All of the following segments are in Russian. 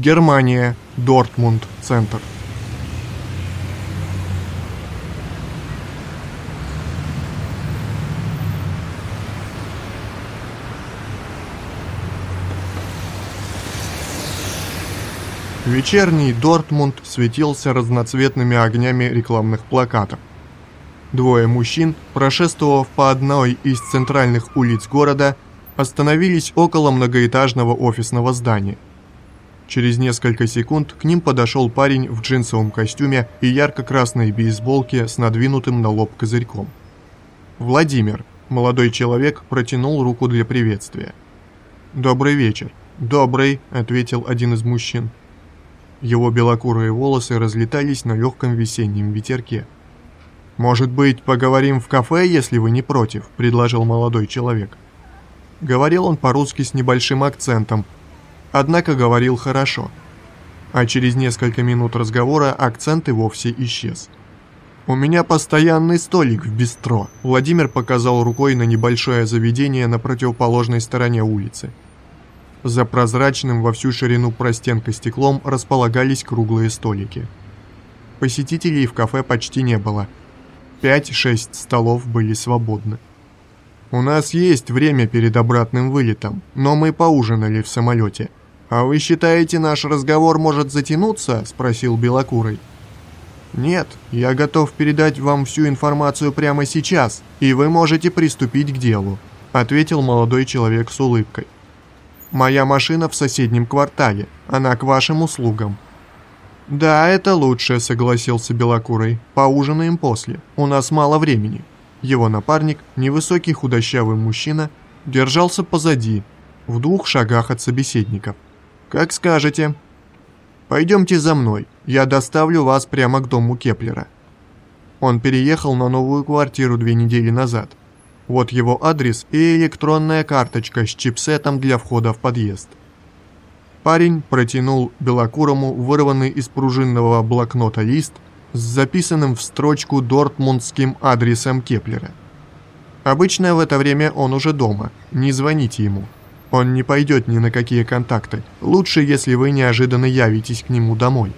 Германия, Дортмунд, центр. Вечерний Дортмунд светился разноцветными огнями рекламных плакатов. Двое мужчин, прошествовав по одной из центральных улиц города, остановились около многоэтажного офисного здания. Через несколько секунд к ним подошел парень в джинсовом костюме и ярко-красной бейсболке с надвинутым на лоб козырьком. Владимир, молодой человек, протянул руку для приветствия. «Добрый вечер». «Добрый», — ответил один из мужчин. Его белокурые волосы разлетались на легком весеннем ветерке. «Может быть, поговорим в кафе, если вы не против?» – предложил молодой человек. Говорил он по-русски с небольшим акцентом, однако говорил хорошо. А через несколько минут разговора акцент и вовсе исчез. «У меня постоянный столик в бистро», – Владимир показал рукой на небольшое заведение на противоположной стороне улицы. За прозрачным во всю ширину простенка стеклом располагались круглые столики. Посетителей в кафе почти не было – Пять-шесть столов были свободны. «У нас есть время перед обратным вылетом, но мы поужинали в самолете. А вы считаете, наш разговор может затянуться?» – спросил Белокурый. «Нет, я готов передать вам всю информацию прямо сейчас, и вы можете приступить к делу», – ответил молодой человек с улыбкой. «Моя машина в соседнем квартале, она к вашим услугам. «Да, это лучше», — согласился Белокурый. «Поужинаем после. У нас мало времени». Его напарник, невысокий худощавый мужчина, держался позади, в двух шагах от собеседников. «Как скажете». «Пойдемте за мной, я доставлю вас прямо к дому Кеплера». Он переехал на новую квартиру две недели назад. Вот его адрес и электронная карточка с чипсетом для входа в подъезд. Парень протянул белокурому вырванный из пружинного блокнота лист с записанным в строчку дортмундским адресом Кеплера. Обычно в это время он уже дома, не звоните ему. Он не пойдет ни на какие контакты, лучше, если вы неожиданно явитесь к нему домой.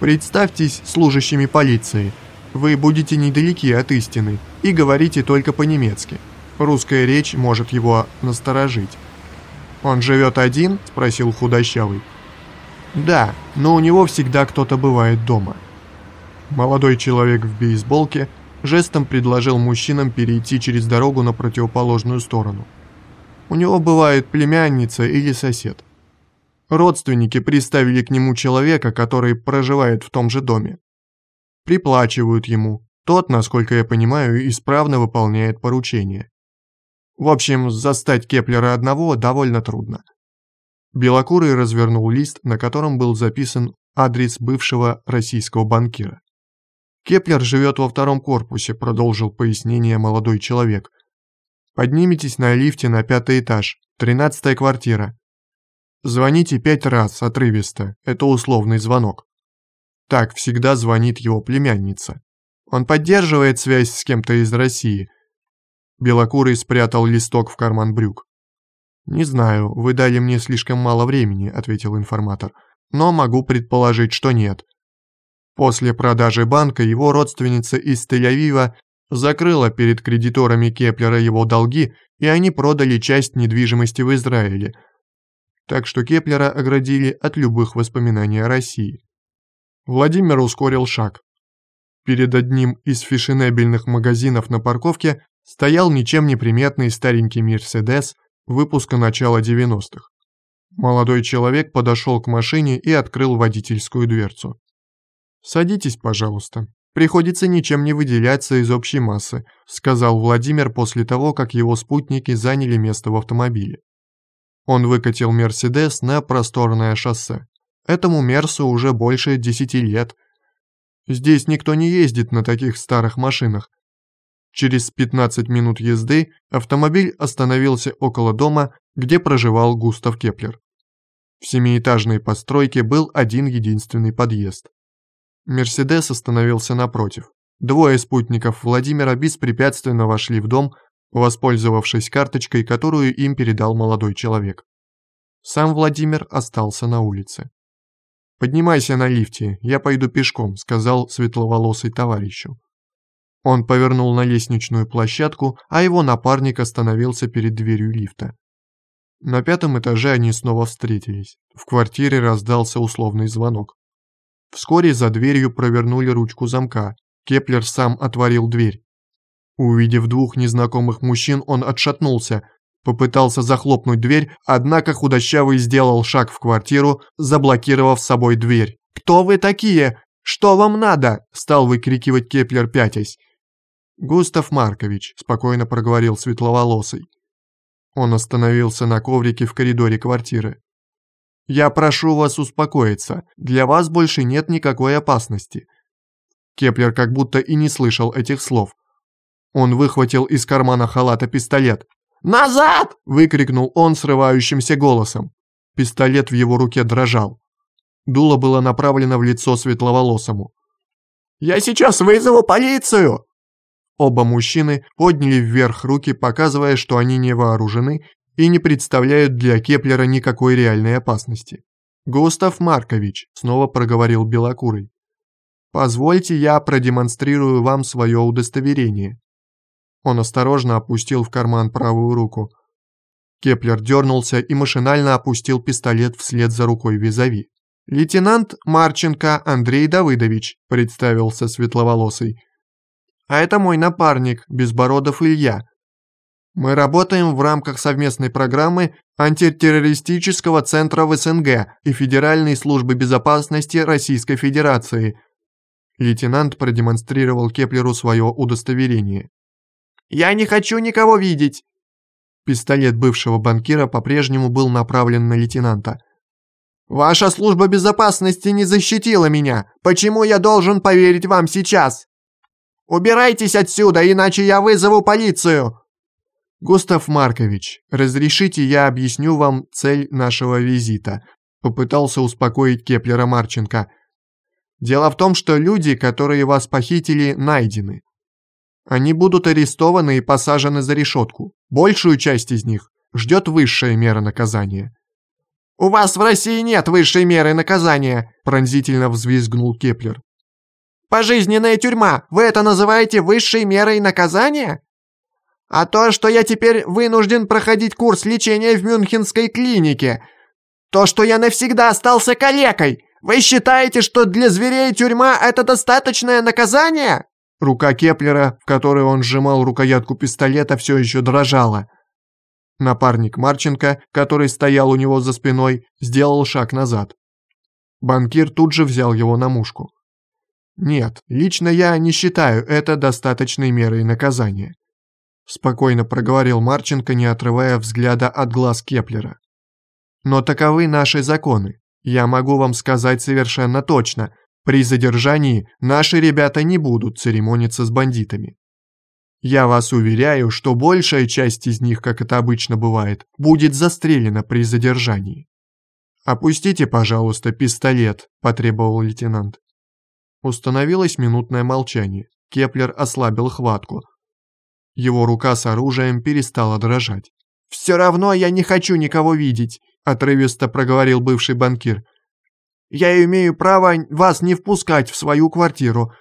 Представьтесь служащими полиции, вы будете недалеки от истины и говорите только по-немецки. Русская речь может его насторожить. «Он живет один?» – спросил худощавый. «Да, но у него всегда кто-то бывает дома». Молодой человек в бейсболке жестом предложил мужчинам перейти через дорогу на противоположную сторону. У него бывает племянница или сосед. Родственники приставили к нему человека, который проживает в том же доме. Приплачивают ему. Тот, насколько я понимаю, исправно выполняет поручения. В общем, застать Кеплера одного довольно трудно. Белокурый развернул лист, на котором был записан адрес бывшего российского банкира. «Кеплер живет во втором корпусе», — продолжил пояснение молодой человек. «Поднимитесь на лифте на пятый этаж, тринадцатая квартира. Звоните пять раз, отрывисто, это условный звонок. Так всегда звонит его племянница. Он поддерживает связь с кем-то из России — Белокурый спрятал листок в карман брюк. «Не знаю, вы дали мне слишком мало времени», — ответил информатор. «Но могу предположить, что нет». После продажи банка его родственница из Тель-Авива закрыла перед кредиторами Кеплера его долги, и они продали часть недвижимости в Израиле. Так что Кеплера оградили от любых воспоминаний о России. Владимир ускорил шаг. Перед одним из фешенебельных магазинов на парковке стоял ничем не приметный старенький Мерседес выпуска начала 90-х. Молодой человек подошел к машине и открыл водительскую дверцу. «Садитесь, пожалуйста. Приходится ничем не выделяться из общей массы», сказал Владимир после того, как его спутники заняли место в автомобиле. Он выкатил Мерседес на просторное шоссе. Этому Мерсу уже больше десяти лет. Здесь никто не ездит на таких старых машинах, Через 15 минут езды автомобиль остановился около дома, где проживал Густав Кеплер. В семиэтажной постройке был один единственный подъезд. Мерседес остановился напротив. Двое спутников Владимира беспрепятственно вошли в дом, воспользовавшись карточкой, которую им передал молодой человек. Сам Владимир остался на улице. «Поднимайся на лифте, я пойду пешком», — сказал светловолосый товарищу. Он повернул на лестничную площадку, а его напарник остановился перед дверью лифта. На пятом этаже они снова встретились. В квартире раздался условный звонок. Вскоре за дверью провернули ручку замка. Кеплер сам отворил дверь. Увидев двух незнакомых мужчин, он отшатнулся, попытался захлопнуть дверь, однако худощавый сделал шаг в квартиру, заблокировав собой дверь. «Кто вы такие? Что вам надо?» – стал выкрикивать Кеплер пятясь. «Густав Маркович», – спокойно проговорил светловолосый. Он остановился на коврике в коридоре квартиры. «Я прошу вас успокоиться. Для вас больше нет никакой опасности». Кеплер как будто и не слышал этих слов. Он выхватил из кармана халата пистолет. «Назад!» – выкрикнул он срывающимся голосом. Пистолет в его руке дрожал. Дуло было направлено в лицо светловолосому. «Я сейчас вызову полицию!» Оба мужчины подняли вверх руки, показывая, что они не вооружены и не представляют для Кеплера никакой реальной опасности. «Густав Маркович», — снова проговорил Белокурый, — «позвольте я продемонстрирую вам свое удостоверение». Он осторожно опустил в карман правую руку. Кеплер дернулся и машинально опустил пистолет вслед за рукой визави. «Лейтенант Марченко Андрей Давыдович», — представился светловолосый. «А это мой напарник, Безбородов Илья. Мы работаем в рамках совместной программы антитеррористического центра в СНГ и Федеральной службы безопасности Российской Федерации». Лейтенант продемонстрировал Кеплеру свое удостоверение. «Я не хочу никого видеть!» Пистолет бывшего банкира по-прежнему был направлен на лейтенанта. «Ваша служба безопасности не защитила меня. Почему я должен поверить вам сейчас? Убирайтесь отсюда, иначе я вызову полицию!» «Густав Маркович, разрешите я объясню вам цель нашего визита», попытался успокоить Кеплера Марченко. «Дело в том, что люди, которые вас похитили, найдены. Они будут арестованы и посажены за решетку. Большую часть из них ждет высшая мера наказания. «У вас в России нет высшей меры наказания!» – пронзительно взвизгнул Кеплер. «Пожизненная тюрьма! Вы это называете высшей мерой наказания?» «А то, что я теперь вынужден проходить курс лечения в Мюнхенской клинике, то, что я навсегда остался калекой, вы считаете, что для зверей тюрьма – это достаточное наказание?» Рука Кеплера, в которой он сжимал рукоятку пистолета, все еще дрожала. Напарник Марченко, который стоял у него за спиной, сделал шаг назад. Банкир тут же взял его на мушку. «Нет, лично я не считаю это достаточной мерой наказания», спокойно проговорил Марченко, не отрывая взгляда от глаз Кеплера. «Но таковы наши законы. Я могу вам сказать совершенно точно, при задержании наши ребята не будут церемониться с бандитами. Я вас уверяю, что большая часть из них, как это обычно бывает, будет застрелена при задержании. «Опустите, пожалуйста, пистолет», – потребовал лейтенант. Установилось минутное молчание. Кеплер ослабил хватку. Его рука с оружием перестала дрожать. «Все равно я не хочу никого видеть», – отрывисто проговорил бывший банкир. Я имею право вас не впускать в свою квартиру.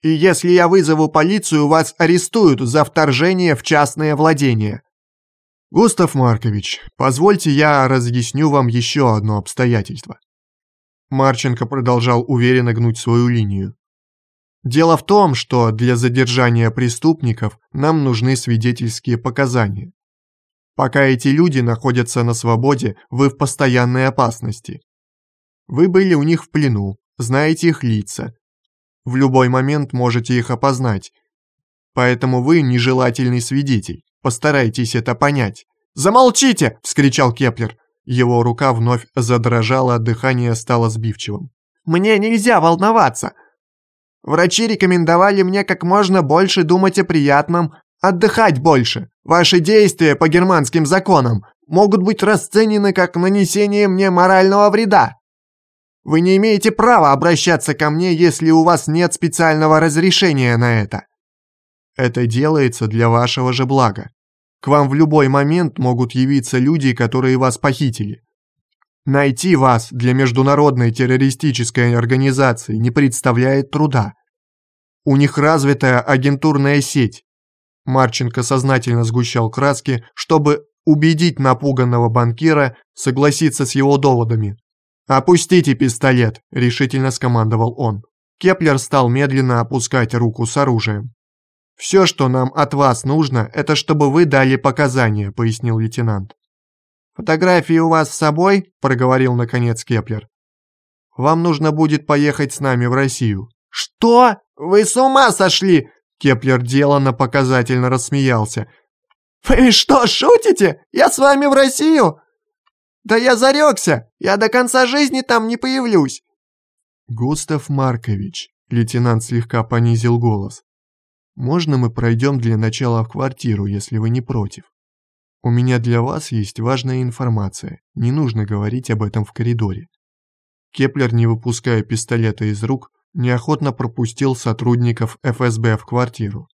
И если я вызову полицию, вас арестуют за вторжение в частное владение. Густав Маркович, позвольте я разъясню вам еще одно обстоятельство. Марченко продолжал уверенно гнуть свою линию. Дело в том, что для задержания преступников нам нужны свидетельские показания. Пока эти люди находятся на свободе, вы в постоянной опасности. Вы были у них в плену, знаете их лица. В любой момент можете их опознать. Поэтому вы нежелательный свидетель. Постарайтесь это понять. «Замолчите!» – вскричал Кеплер. Его рука вновь задрожала, дыхание стало сбивчивым. «Мне нельзя волноваться. Врачи рекомендовали мне как можно больше думать о приятном, отдыхать больше. Ваши действия по германским законам могут быть расценены как нанесение мне морального вреда. Вы не имеете права обращаться ко мне, если у вас нет специального разрешения на это. Это делается для вашего же блага. К вам в любой момент могут явиться люди, которые вас похитили. Найти вас для международной террористической организации не представляет труда. У них развитая агентурная сеть. Марченко сознательно сгущал краски, чтобы убедить напуганного банкира согласиться с его доводами. «Опустите пистолет», – решительно скомандовал он. Кеплер стал медленно опускать руку с оружием. «Все, что нам от вас нужно, это чтобы вы дали показания», – пояснил лейтенант. «Фотографии у вас с собой?» – проговорил наконец Кеплер. «Вам нужно будет поехать с нами в Россию». «Что? Вы с ума сошли?» Кеплер деланно показательно рассмеялся. «Вы что, шутите? Я с вами в Россию?» «Да я зарекся! Я до конца жизни там не появлюсь!» «Густав Маркович», — лейтенант слегка понизил голос, «можно мы пройдем для начала в квартиру, если вы не против? У меня для вас есть важная информация, не нужно говорить об этом в коридоре». Кеплер, не выпуская пистолета из рук, неохотно пропустил сотрудников ФСБ в квартиру.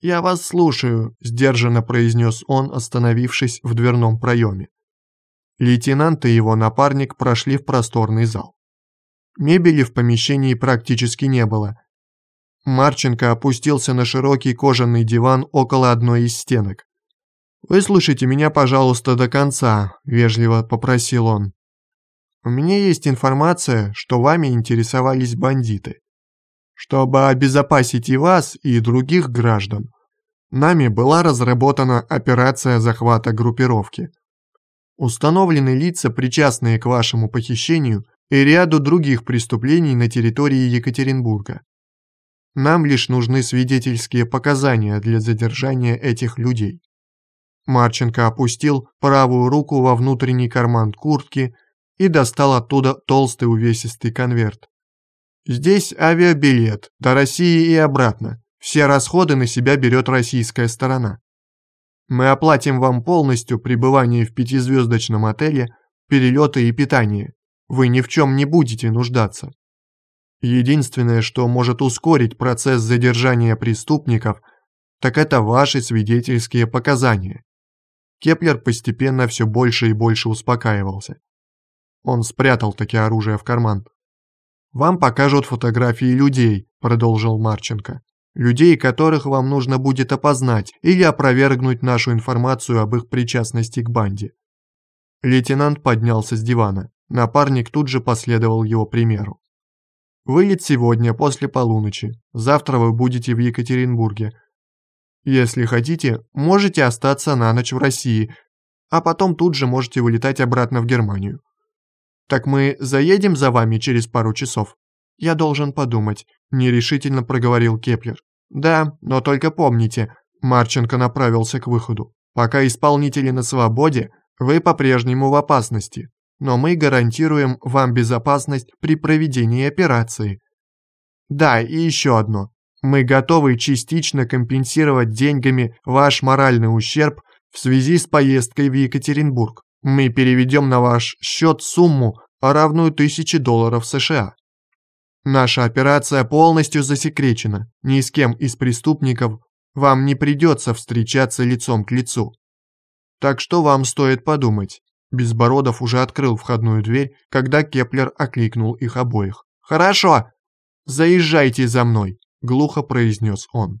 «Я вас слушаю», – сдержанно произнес он, остановившись в дверном проеме. Лейтенант и его напарник прошли в просторный зал. Мебели в помещении практически не было. Марченко опустился на широкий кожаный диван около одной из стенок. «Выслушайте меня, пожалуйста, до конца», – вежливо попросил он. «У меня есть информация, что вами интересовались бандиты. Чтобы обезопасить и вас, и других граждан, нами была разработана операция захвата группировки. Установлены лица, причастные к вашему похищению и ряду других преступлений на территории Екатеринбурга. Нам лишь нужны свидетельские показания для задержания этих людей. Марченко опустил правую руку во внутренний карман куртки и достал оттуда толстый увесистый конверт. Здесь авиабилет до России и обратно. Все расходы на себя берет российская сторона. Мы оплатим вам полностью пребывание в пятизвездочном отеле, перелеты и питание. Вы ни в чем не будете нуждаться. Единственное, что может ускорить процесс задержания преступников, так это ваши свидетельские показания. Кеплер постепенно все больше и больше успокаивался. Он спрятал таки оружие в карман. «Вам покажут фотографии людей», – продолжил Марченко. «Людей, которых вам нужно будет опознать или опровергнуть нашу информацию об их причастности к банде». Лейтенант поднялся с дивана. Напарник тут же последовал его примеру. «Вылет сегодня после полуночи. Завтра вы будете в Екатеринбурге. Если хотите, можете остаться на ночь в России, а потом тут же можете вылетать обратно в Германию. «Так мы заедем за вами через пару часов?» «Я должен подумать», – нерешительно проговорил Кеплер. «Да, но только помните», – Марченко направился к выходу. «Пока исполнители на свободе, вы по-прежнему в опасности, но мы гарантируем вам безопасность при проведении операции». «Да, и еще одно. Мы готовы частично компенсировать деньгами ваш моральный ущерб в связи с поездкой в Екатеринбург. Мы переведем на ваш счет сумму, равную тысяче долларов США. Наша операция полностью засекречена. Ни с кем из преступников вам не придется встречаться лицом к лицу. Так что вам стоит подумать. Безбородов уже открыл входную дверь, когда Кеплер окликнул их обоих. «Хорошо! Заезжайте за мной!» – глухо произнес он.